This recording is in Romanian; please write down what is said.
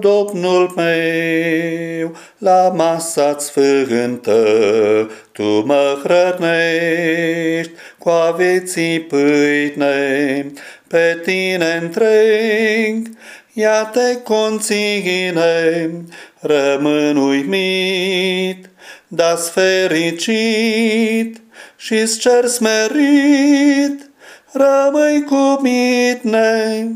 Domnul meu, la masa sfântă, Tu mă hrănești cu a vieții pâine, pe Tine întreg, ea te conține, rămân uimit, dar fericit și-ți cer smerit, rămâi cu mine.